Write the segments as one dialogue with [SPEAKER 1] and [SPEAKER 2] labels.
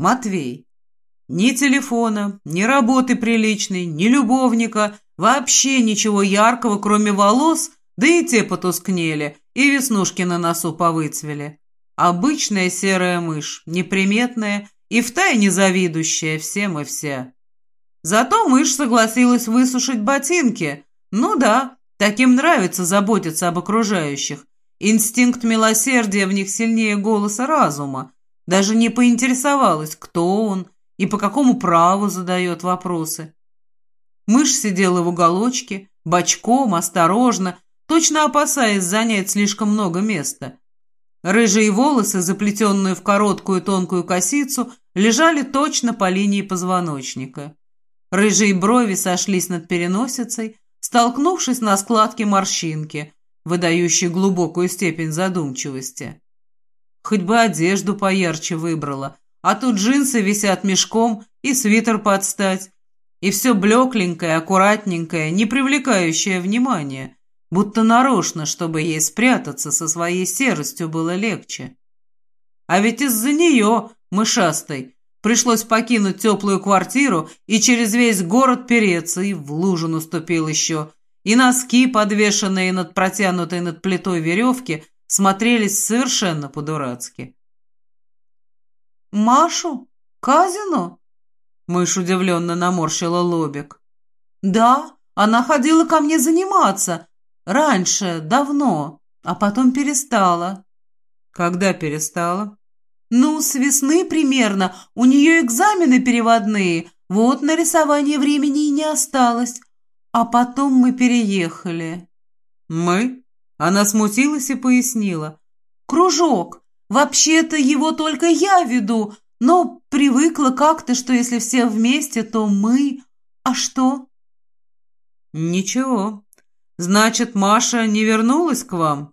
[SPEAKER 1] Матвей. Ни телефона, ни работы приличной, ни любовника, вообще ничего яркого, кроме волос, да и те потускнели, и веснушки на носу повыцвели. Обычная серая мышь, неприметная и втайне завидующая всем и вся. Зато мышь согласилась высушить ботинки. Ну да, таким нравится заботиться об окружающих. Инстинкт милосердия в них сильнее голоса разума. Даже не поинтересовалась, кто он и по какому праву задает вопросы. Мышь сидела в уголочке, бочком, осторожно, точно опасаясь занять слишком много места. Рыжие волосы, заплетенные в короткую тонкую косицу, лежали точно по линии позвоночника. Рыжие брови сошлись над переносицей, столкнувшись на складке морщинки, выдающей глубокую степень задумчивости. Хоть бы одежду поярче выбрала, а тут джинсы висят мешком и свитер подстать, и все блекленькое, аккуратненькое, не привлекающее внимания, будто нарочно, чтобы ей спрятаться со своей серостью было легче. А ведь из-за нее, мышастой, пришлось покинуть теплую квартиру и через весь город переться, и в лужу наступил еще, и носки, подвешенные над протянутой над плитой веревки, смотрелись совершенно по-дурацки.
[SPEAKER 2] «Машу? Казину?»
[SPEAKER 1] Мышь удивленно наморщила лобик.
[SPEAKER 2] «Да, она ходила ко мне заниматься, Раньше, давно, а потом перестала.
[SPEAKER 1] Когда перестала?
[SPEAKER 2] Ну, с весны примерно. У нее экзамены переводные. Вот на рисование времени и не осталось. А потом мы переехали.
[SPEAKER 1] Мы? Она смутилась и пояснила.
[SPEAKER 2] Кружок. Вообще-то его только я веду, но привыкла как-то, что если все вместе, то мы. А что?
[SPEAKER 1] Ничего. «Значит, Маша не вернулась к вам?»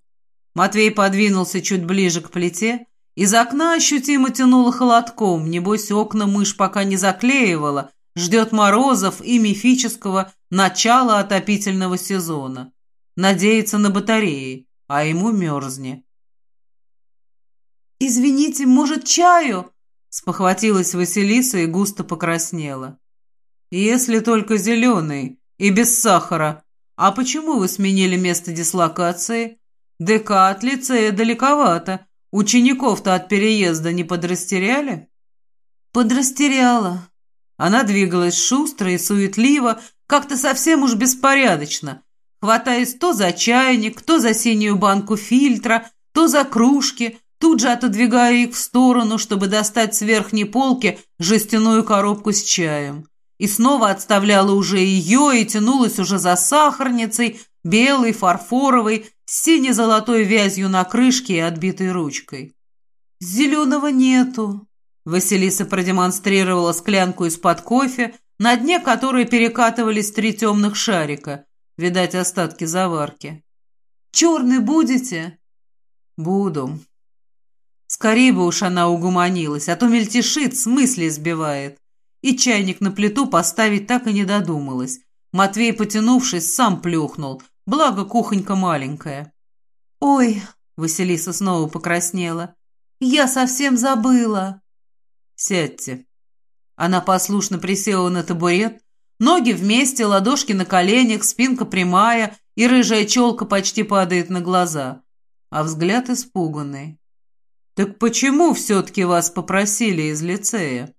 [SPEAKER 1] Матвей подвинулся чуть ближе к плите. Из окна ощутимо тянуло холодком, небось окна мышь пока не заклеивала, ждет морозов и мифического начала отопительного сезона. Надеется на батареи, а ему мерзне.
[SPEAKER 2] «Извините, может, чаю?»
[SPEAKER 1] спохватилась Василиса и густо покраснела. «Если только зеленый и без сахара», «А почему вы сменили место дислокации? ДК от лицея далековато. Учеников-то от переезда не подрастеряли?»
[SPEAKER 2] «Подрастеряла».
[SPEAKER 1] Она двигалась шустро и суетливо, как-то совсем уж беспорядочно, хватаясь то за чайник, то за синюю банку фильтра, то за кружки, тут же отодвигая их в сторону, чтобы достать с верхней полки жестяную коробку с чаем. И снова отставляла уже ее и тянулась уже за сахарницей, белой, фарфоровой, с сине-золотой вязью на крышке и отбитой ручкой.
[SPEAKER 2] «Зеленого нету», —
[SPEAKER 1] Василиса продемонстрировала склянку из-под кофе, на дне которой перекатывались три темных шарика, видать, остатки заварки.
[SPEAKER 2] «Черный будете?»
[SPEAKER 1] «Буду». Скорее бы уж она угуманилась, а то мельтешит, с мысли сбивает и чайник на плиту поставить так и не додумалась. Матвей, потянувшись, сам плюхнул, благо кухонька маленькая.
[SPEAKER 2] «Ой!» — Василиса снова покраснела. «Я совсем забыла!»
[SPEAKER 1] «Сядьте». Она послушно присела на табурет, ноги вместе, ладошки на коленях, спинка прямая, и рыжая челка почти падает на глаза, а взгляд испуганный. «Так почему все-таки вас попросили из лицея?»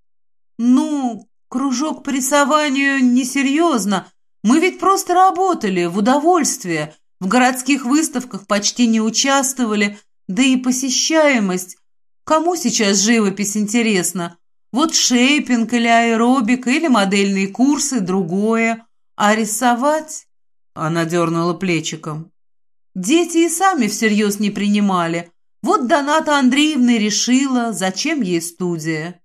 [SPEAKER 2] «Ну, кружок по рисованию несерьезно. Мы ведь просто работали, в удовольствие. В городских выставках почти не участвовали, да и посещаемость. Кому сейчас живопись интересна? Вот шейпинг или аэробик, или модельные курсы, другое. А рисовать...»
[SPEAKER 1] Она дернула плечиком.
[SPEAKER 2] «Дети и сами всерьез не принимали. Вот Доната Андреевна решила, зачем ей студия».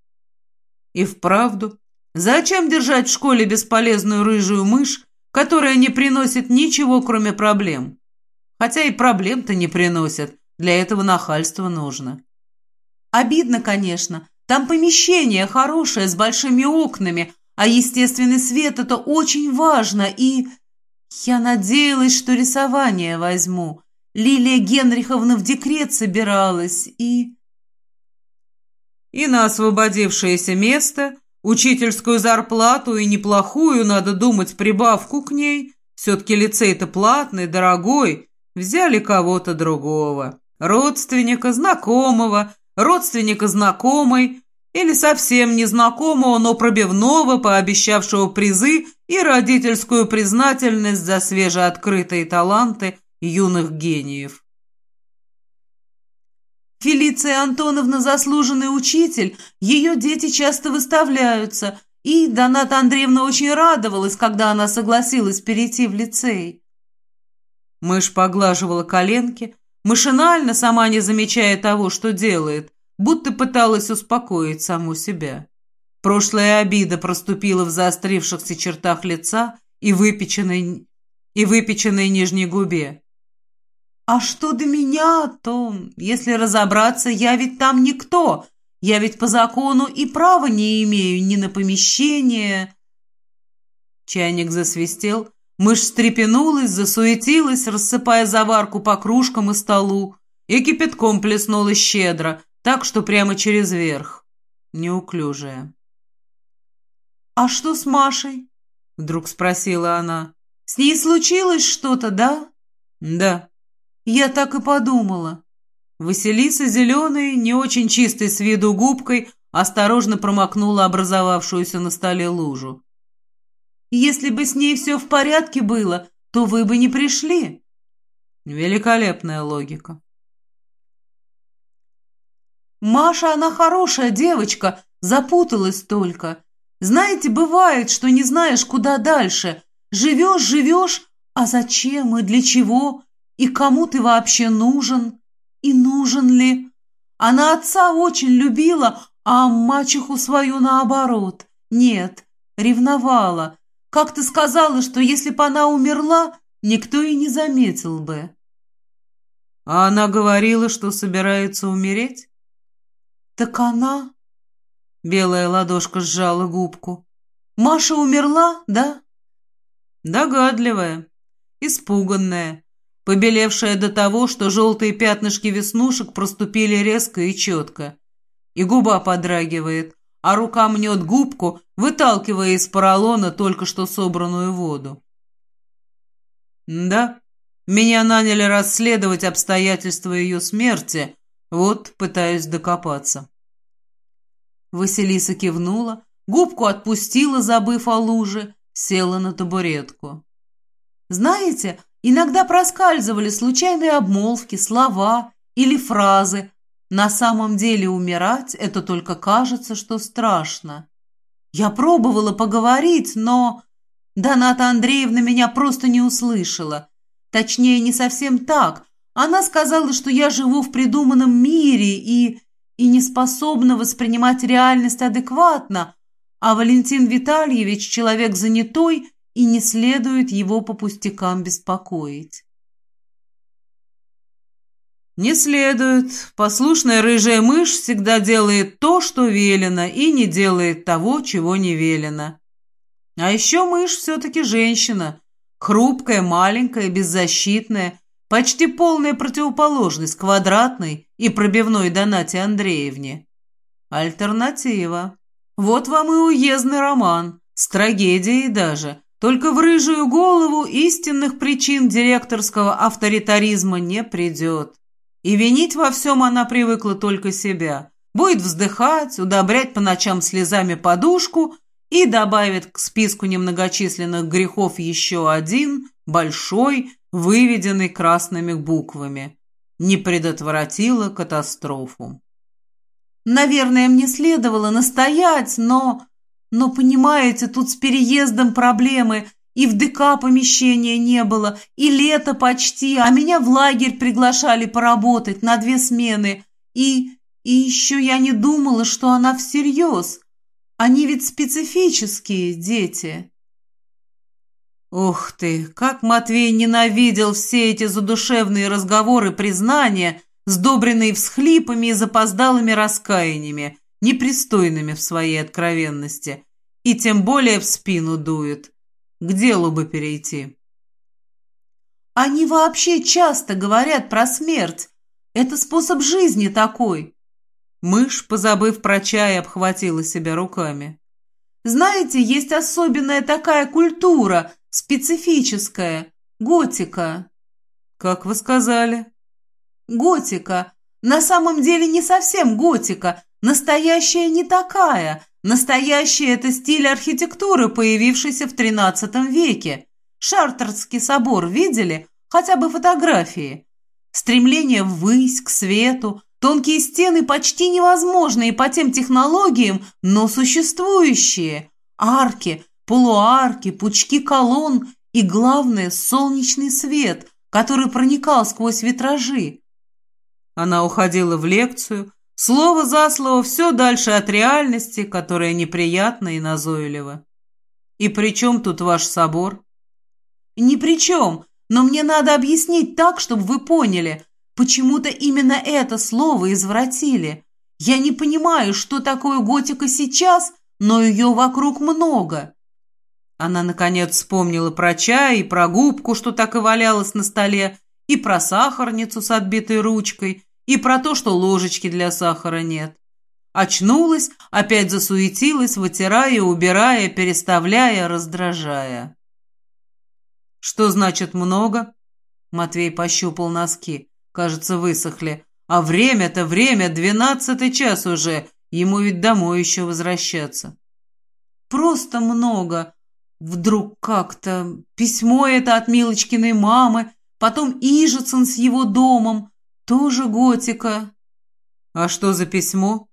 [SPEAKER 1] И вправду, зачем держать в школе бесполезную рыжую мышь, которая не приносит ничего, кроме проблем? Хотя и проблем-то не приносят, для этого нахальство нужно.
[SPEAKER 2] Обидно, конечно. Там помещение хорошее, с большими окнами, а естественный свет – это очень важно, и... Я надеялась, что рисование возьму. Лилия Генриховна в декрет собиралась, и...
[SPEAKER 1] И на освободившееся место, учительскую зарплату и неплохую, надо думать, прибавку к ней, все-таки лицей-то платный, дорогой, взяли кого-то другого. Родственника, знакомого, родственника знакомой или совсем незнакомого, но пробивного, пообещавшего призы и родительскую признательность за свежеоткрытые таланты юных гениев.
[SPEAKER 2] Фелиция Антоновна заслуженный учитель, ее дети часто выставляются, и Доната Андреевна очень радовалась, когда она согласилась перейти в лицей.
[SPEAKER 1] Мышь поглаживала коленки, машинально, сама не замечая того, что делает, будто пыталась успокоить саму себя. Прошлая обида проступила в заострившихся чертах лица и выпеченной, и выпеченной нижней губе.
[SPEAKER 2] «А что до меня, то, если разобраться, я ведь там никто. Я ведь по закону и права не имею ни на помещение».
[SPEAKER 1] Чайник засвистел, мышь встрепенулась, засуетилась, рассыпая заварку по кружкам и столу, и кипятком плеснула щедро, так что прямо через верх. Неуклюжая.
[SPEAKER 2] «А что с Машей?» — вдруг спросила она. «С ней случилось что-то, да?»
[SPEAKER 1] «Да»,
[SPEAKER 2] я так и подумала.
[SPEAKER 1] Василиса зеленой, не очень чистой с виду губкой, осторожно промокнула образовавшуюся на столе лужу.
[SPEAKER 2] «Если бы с ней все в порядке было, то вы бы не пришли».
[SPEAKER 1] Великолепная логика.
[SPEAKER 2] «Маша, она хорошая девочка, запуталась только. Знаете, бывает, что не знаешь, куда дальше. Живешь, живешь, а зачем и для чего? И кому ты вообще нужен? И нужен ли? Она отца очень любила, а мачеху свою наоборот. Нет, ревновала. Как ты сказала, что если бы она умерла, никто и не заметил бы.
[SPEAKER 1] А она говорила, что собирается умереть?
[SPEAKER 2] Так она...
[SPEAKER 1] Белая ладошка сжала губку.
[SPEAKER 2] Маша умерла, да?
[SPEAKER 1] Догадливая, испуганная, побелевшая до того, что желтые пятнышки веснушек проступили резко и четко. И губа подрагивает, а рука мнет губку, выталкивая из поролона только что собранную воду. «Да, меня наняли расследовать обстоятельства ее смерти, вот пытаюсь докопаться».
[SPEAKER 2] Василиса кивнула, губку отпустила, забыв о луже, села на табуретку. «Знаете, Иногда проскальзывали случайные обмолвки, слова или фразы. На самом деле умирать – это только кажется, что страшно. Я пробовала поговорить, но... Доната Андреевна меня просто не услышала. Точнее, не совсем так. Она сказала, что я живу в придуманном мире и... и не способна воспринимать реальность адекватно, а Валентин Витальевич – человек занятой и не следует его по пустякам беспокоить.
[SPEAKER 1] Не следует. Послушная рыжая мышь всегда делает то, что велено, и не делает того, чего не велено. А еще мышь все-таки женщина. Хрупкая, маленькая, беззащитная, почти полная противоположность квадратной и пробивной Донате Андреевне. Альтернатива. Вот вам и уездный роман, с трагедией даже, только в рыжую голову истинных причин директорского авторитаризма не придет. И винить во всем она привыкла только себя. Будет вздыхать, удобрять по ночам слезами подушку и добавит к списку немногочисленных грехов еще один, большой, выведенный красными буквами. Не предотвратила катастрофу.
[SPEAKER 2] Наверное, мне следовало настоять, но... Но, понимаете, тут с переездом проблемы, и в ДК помещения не было, и лето почти, а меня в лагерь приглашали поработать на две смены. И... и еще я не думала, что она всерьез. Они ведь специфические дети.
[SPEAKER 1] Ух ты, как Матвей ненавидел все эти задушевные разговоры признания, сдобренные всхлипами и запоздалыми раскаяниями непристойными в своей откровенности, и тем более в спину дует. К делу бы перейти.
[SPEAKER 2] Они вообще часто говорят про смерть. Это способ жизни такой.
[SPEAKER 1] Мышь, позабыв про чай, обхватила себя руками.
[SPEAKER 2] «Знаете, есть особенная такая культура, специфическая, готика».
[SPEAKER 1] «Как вы сказали?»
[SPEAKER 2] «Готика. На самом деле не совсем готика. Настоящая не такая. Настоящая – это стиль архитектуры, появившийся в XIII веке. Шартерский собор видели? Хотя бы фотографии. Стремление ввысь, к свету, тонкие стены почти невозможные по тем технологиям, но существующие. Арки, полуарки, пучки колонн и, главное, солнечный свет, который проникал сквозь витражи.
[SPEAKER 1] Она уходила в лекцию, слово за слово все дальше от реальности, которая неприятна и назойлива. «И при чем тут ваш собор?»
[SPEAKER 2] «Ни при чем, но мне надо объяснить так, чтобы вы поняли. Почему-то именно это слово извратили. Я не понимаю, что такое готика сейчас, но ее вокруг много».
[SPEAKER 1] Она, наконец, вспомнила про чай и про губку, что так и валялась на столе, и про сахарницу с отбитой ручкой, и про то, что ложечки для сахара нет. Очнулась, опять засуетилась, вытирая, убирая, переставляя, раздражая. «Что значит много?» Матвей пощупал носки. Кажется, высохли. «А время-то время, двенадцатый час уже. Ему ведь домой еще возвращаться».
[SPEAKER 2] «Просто много. Вдруг как-то. Письмо это от Милочкиной мамы, потом Ижицын с его домом, тоже готика.
[SPEAKER 1] А что за письмо?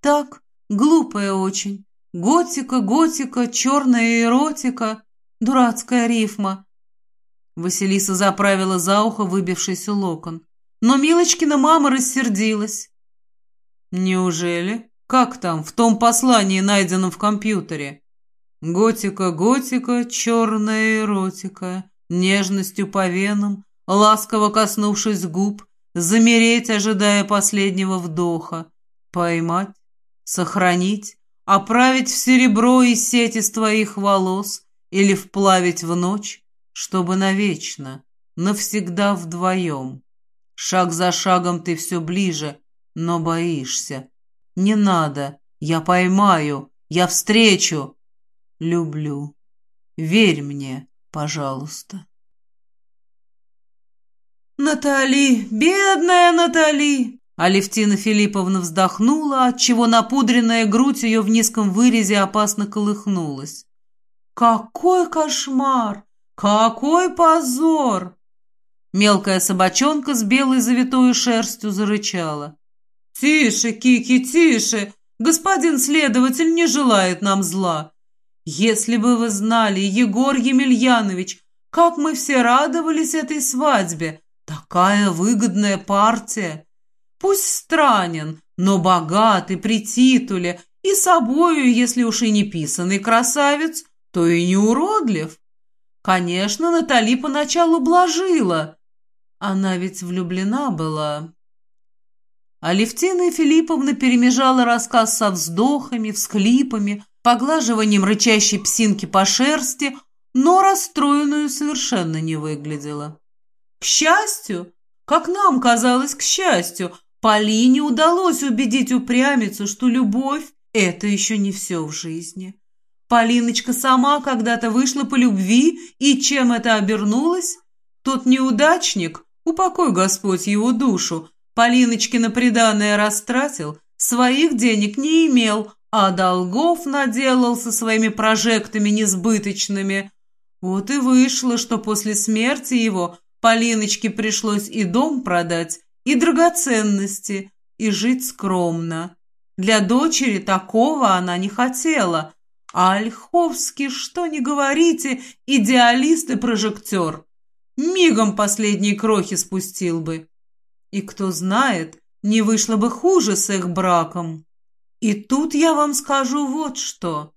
[SPEAKER 2] Так, глупая очень. Готика, готика, черная эротика. Дурацкая рифма.
[SPEAKER 1] Василиса заправила за ухо выбившийся локон. Но Милочкина мама рассердилась. Неужели? Как там, в том послании, найденном в компьютере? Готика, готика, черная эротика, нежностью по венам, ласково коснувшись губ, замереть, ожидая последнего вдоха, поймать, сохранить, оправить в серебро и сеть из твоих волос или вплавить в ночь, чтобы навечно, навсегда вдвоем. Шаг за шагом ты все ближе, но боишься. Не надо, я поймаю, я встречу. Люблю. Верь мне, пожалуйста.
[SPEAKER 2] «Натали, бедная Натали!»
[SPEAKER 1] Алевтина Филипповна вздохнула, отчего напудренная грудь ее в низком вырезе опасно колыхнулась.
[SPEAKER 2] «Какой кошмар! Какой позор!»
[SPEAKER 1] Мелкая собачонка с белой завитой шерстью зарычала.
[SPEAKER 2] «Тише, Кики, тише! Господин следователь не желает нам зла. Если бы вы знали, Егор Емельянович, как мы все радовались этой свадьбе!» Такая выгодная партия. Пусть странен, но богатый при титуле и собою, если уж и не писанный красавец, то и не уродлив. Конечно, Натали поначалу блажила. Она ведь влюблена была. Алевтина Филипповна перемежала рассказ со вздохами, всхлипами, поглаживанием рычащей псинки по шерсти, но расстроенную совершенно не выглядела. Счастью, как нам казалось, к счастью, Полине удалось убедить упрямицу, что любовь – это еще не все в жизни. Полиночка сама когда-то вышла по любви, и чем это обернулось? Тот неудачник, упокой Господь его душу, Полиночкина приданное растратил, своих денег не имел, а долгов наделал со своими прожектами несбыточными. Вот и вышло, что после смерти его Полиночке пришлось и дом продать, и драгоценности, и жить скромно. Для дочери такого она не хотела. А Ольховский, что не говорите, идеалист и прожектор. Мигом последние крохи спустил бы. И кто знает, не вышло бы хуже с их браком. И тут я вам скажу вот что.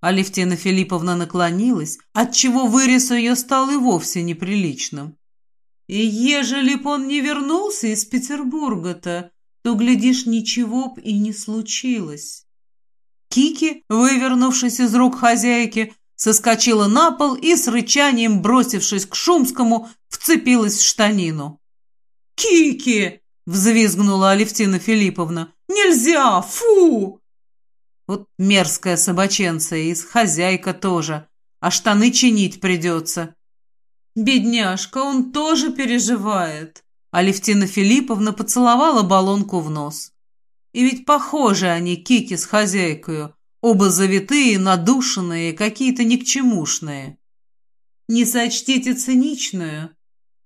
[SPEAKER 2] Алевтина Филипповна наклонилась, отчего вырез ее стал и вовсе неприличным. И ежели б он не вернулся из Петербурга-то, то, глядишь, ничего б и не случилось. Кики, вывернувшись из рук хозяйки, соскочила на пол и с рычанием, бросившись к Шумскому, вцепилась в штанину. «Кики!» — взвизгнула Алевтина Филипповна.
[SPEAKER 1] Нельзя! Фу!»
[SPEAKER 2] Вот мерзкая собаченца и хозяйка тоже, а штаны чинить придется.
[SPEAKER 1] Бедняжка, он тоже переживает.
[SPEAKER 2] Алевтина Филипповна поцеловала баллонку в нос. И ведь похожи они, Кики с хозяйкою, оба завитые, надушенные, какие-то никчемушные.
[SPEAKER 1] Не сочтите циничную.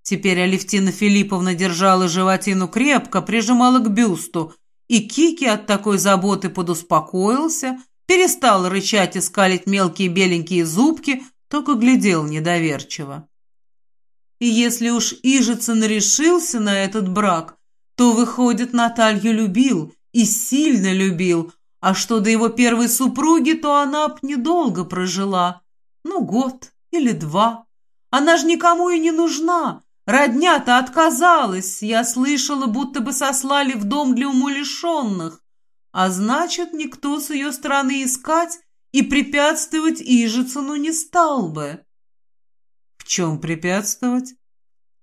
[SPEAKER 2] Теперь Алевтина Филипповна держала животину крепко, прижимала к бюсту, и Кики от такой заботы подуспокоился, перестал рычать и скалить мелкие беленькие зубки, только глядел недоверчиво.
[SPEAKER 1] И если уж Ижицын решился на этот брак, то, выходит, Наталью любил и сильно любил, а что до его первой супруги, то она б недолго прожила. Ну, год или два. Она ж никому и не нужна. Родня-то отказалась. Я слышала, будто бы сослали в дом для умалишенных. А значит, никто с ее стороны искать и препятствовать Ижицыну не стал бы.
[SPEAKER 2] Чем препятствовать?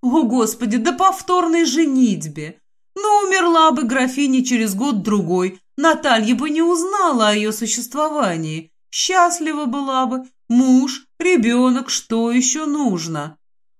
[SPEAKER 1] О, Господи, да повторной женитьбе. Ну, умерла бы графиня через год-другой. Наталья бы не узнала о ее существовании. Счастлива была бы. Муж, ребенок, что еще нужно?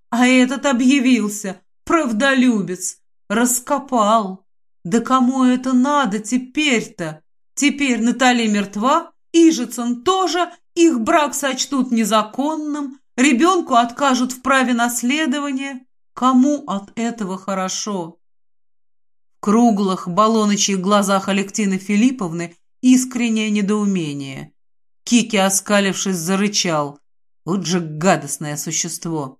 [SPEAKER 1] А этот объявился, правдолюбец, раскопал. Да кому это надо теперь-то? Теперь Наталья мертва, Ижицын тоже, их брак сочтут незаконным, ребенку откажут в праве наследования. Кому от этого хорошо?
[SPEAKER 2] В круглых, баллоночьих глазах Алектины Филипповны искреннее недоумение. Кики, оскалившись, зарычал. Вот же гадостное существо.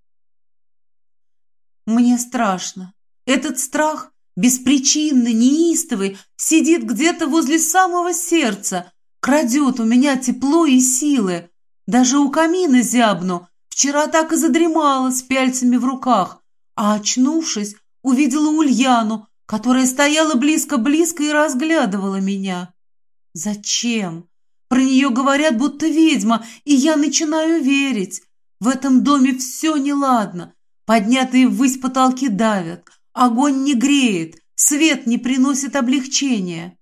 [SPEAKER 1] Мне страшно. Этот страх, беспричинный, неистовый, сидит где-то возле самого сердца, крадет у меня тепло и силы. Даже у камина зябну. Вчера так и задремала с пяльцами в руках, а, очнувшись, увидела Ульяну, которая стояла близко-близко и разглядывала меня. Зачем? Про нее говорят, будто ведьма, и я начинаю верить. В этом доме все неладно. Поднятые ввысь потолки давят, огонь не греет, свет не приносит облегчения.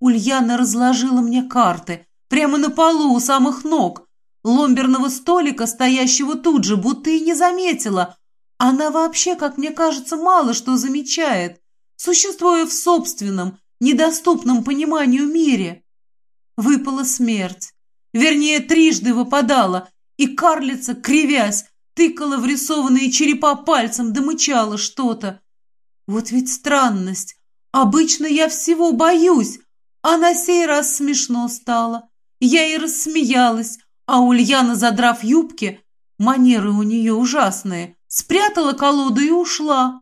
[SPEAKER 1] Ульяна разложила мне карты, прямо на полу у самых ног. Ломберного столика, стоящего тут же, будто и не заметила. Она вообще, как мне кажется, мало что замечает, существуя в собственном, недоступном пониманию мире. Выпала смерть. Вернее, трижды выпадала, и карлица, кривясь, тыкала в рисованные черепа пальцем, да мычала что-то. Вот ведь странность. Обычно я всего боюсь, а на сей раз смешно стало. Я и рассмеялась, а Ульяна, задрав юбки, манеры у нее ужасные, спрятала колоду и ушла.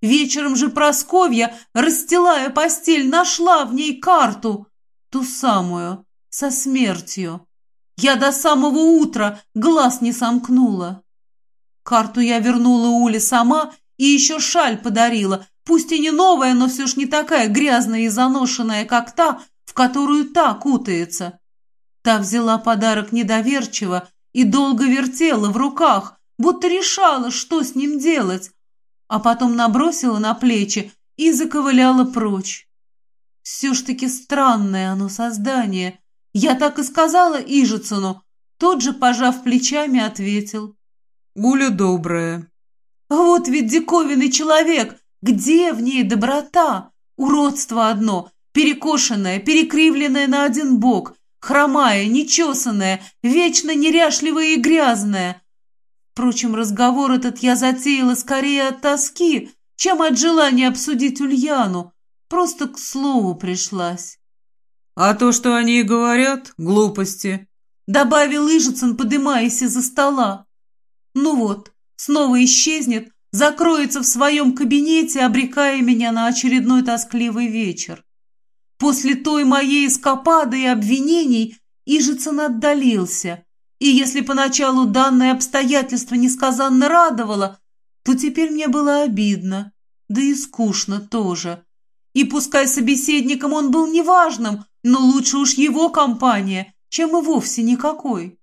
[SPEAKER 1] Вечером же Просковья, расстилая постель, нашла в ней карту, ту самую, со смертью. Я до самого утра глаз не сомкнула. Карту я вернула Уле сама и еще шаль подарила, пусть и не новая, но все ж не такая грязная и заношенная, как та, в которую та кутается. Та взяла подарок недоверчиво и долго вертела в руках, будто решала, что с ним делать, а потом набросила на плечи и заковыляла прочь. Все ж таки странное оно создание. Я так и сказала Ижицыну, тот же, пожав плечами, ответил.
[SPEAKER 2] Гуля добрая.
[SPEAKER 1] Вот ведь диковинный человек! Где в ней доброта? Уродство одно, перекошенное, перекривленное на один бок, хромая, нечесанная, вечно неряшливая и грязная. Впрочем, разговор этот я затеяла скорее от тоски, чем от желания обсудить Ульяну. Просто к слову пришлась.
[SPEAKER 2] А то, что они и говорят, глупости.
[SPEAKER 1] Добавил Ижицын, подымаясь из-за стола. Ну вот, снова исчезнет, закроется в своем кабинете, обрекая меня на очередной тоскливый вечер. После той моей эскапады и обвинений Ижицын отдалился, и если поначалу данное обстоятельство несказанно радовало, то теперь мне было обидно, да и скучно тоже. И пускай собеседником он был неважным, но лучше уж его компания, чем и вовсе никакой.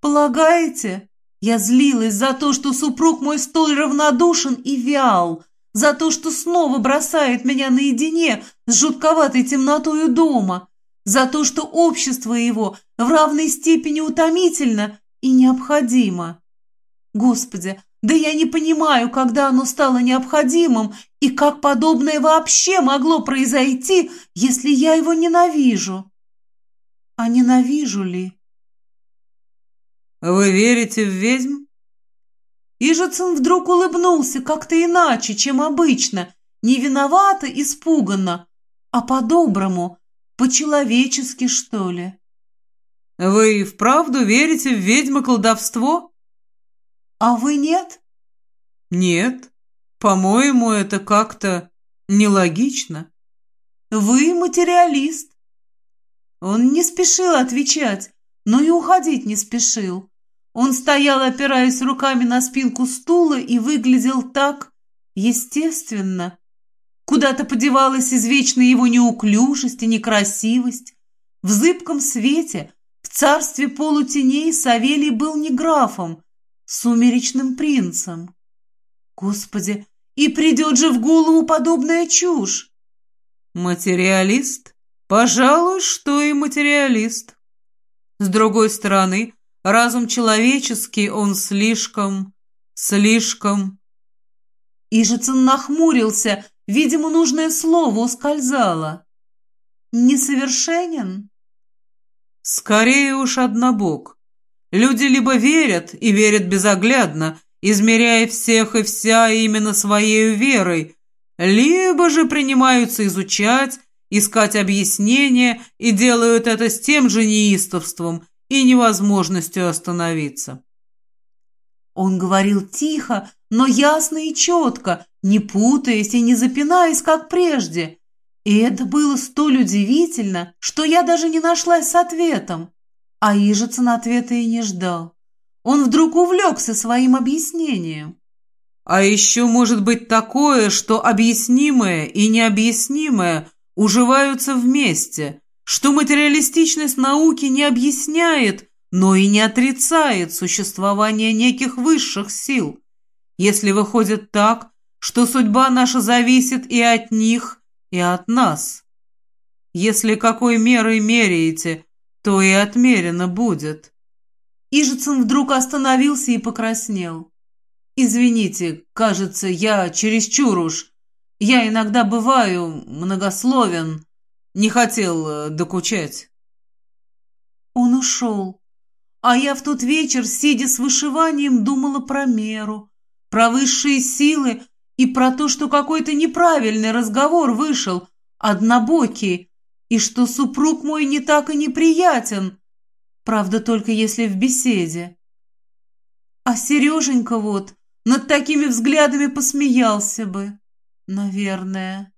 [SPEAKER 1] «Полагаете?» Я злилась за то, что супруг мой столь равнодушен и вял, за то, что снова бросает меня наедине
[SPEAKER 2] с жутковатой темнотою дома, за то, что общество его в равной степени утомительно и необходимо. Господи, да я не понимаю, когда оно стало необходимым и как подобное вообще могло произойти, если я его ненавижу. А ненавижу ли?
[SPEAKER 1] Вы верите в ведьм?
[SPEAKER 2] Ижицын вдруг улыбнулся как-то иначе, чем обычно, не виновато, испуганно, а по-доброму, по-человечески, что ли.
[SPEAKER 1] Вы вправду верите в ведьмы колдовство?
[SPEAKER 2] А вы нет?
[SPEAKER 1] Нет. По-моему, это как-то нелогично.
[SPEAKER 2] Вы материалист. Он не спешил отвечать, но и уходить не спешил. Он стоял, опираясь руками на спинку стула, и выглядел так естественно. Куда-то подевалась извечная его неуклюжесть и некрасивость. В зыбком свете, в царстве полутеней Савелий был не графом, сумеречным принцем. Господи, и придет же в голову подобная чушь!
[SPEAKER 1] Материалист? Пожалуй, что и материалист. С другой стороны, разум человеческий, он слишком, слишком...
[SPEAKER 2] Ижицын нахмурился, видимо, нужное слово ускользало. Несовершенен?
[SPEAKER 1] Скорее уж однобок. Люди либо верят, и верят безоглядно, измеряя всех и вся именно своей верой, либо же принимаются изучать, искать объяснения и делают это с тем же неистовством и невозможностью остановиться.
[SPEAKER 2] Он говорил тихо, но ясно и четко, не путаясь и не запинаясь, как прежде. И это было столь удивительно, что я даже не нашлась с ответом. А Ижицын ответа и не ждал. Он вдруг увлекся своим объяснением.
[SPEAKER 1] А еще может быть такое, что объяснимое и необъяснимое уживаются вместе, что материалистичность науки не объясняет, но и не отрицает существование неких высших сил. Если выходит так, что судьба наша зависит и от них, и от нас. Если какой мерой меряете, то и отмерено будет».
[SPEAKER 2] Ижицын вдруг остановился и покраснел. «Извините, кажется, я чересчур уж. Я иногда бываю многословен. Не хотел э, докучать». Он ушел. А я в тот вечер, сидя с вышиванием, думала про меру, про высшие силы и про то, что какой-то неправильный разговор вышел, однобокий, и что супруг мой не так и неприятен, правда, только если в беседе. А Сереженька вот над такими взглядами посмеялся бы, наверное.